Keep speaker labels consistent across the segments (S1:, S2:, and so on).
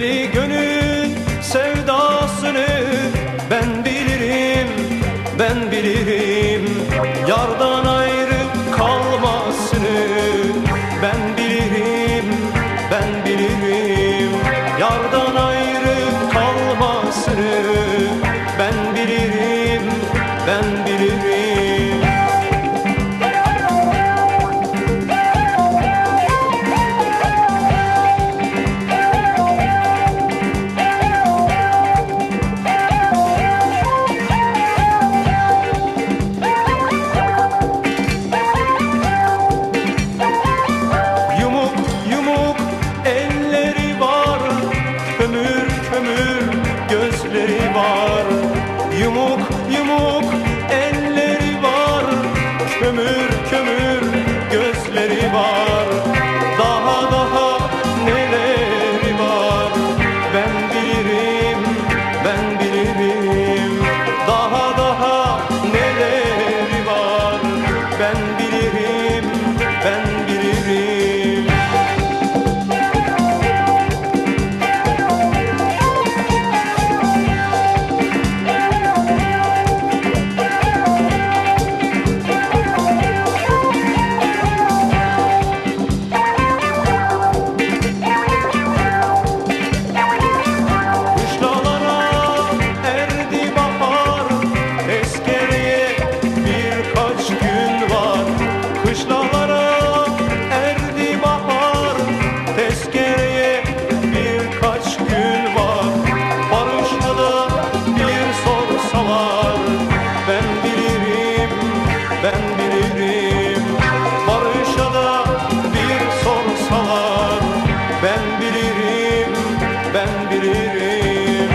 S1: Deli gönül sevdasını ben bilirim, ben bilirim. Yardan ayrı kalmasını ben bilirim, ben bilirim. Yardan ayrı kömür gözleri var. Yumuk yumuk elleri var. Kömür ben bilirim. Barış'a da bir sorsalar ben bilirim ben bilirim.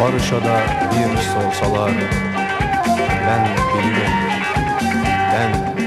S1: Barış'a da bir sorsalar ben bilirim. London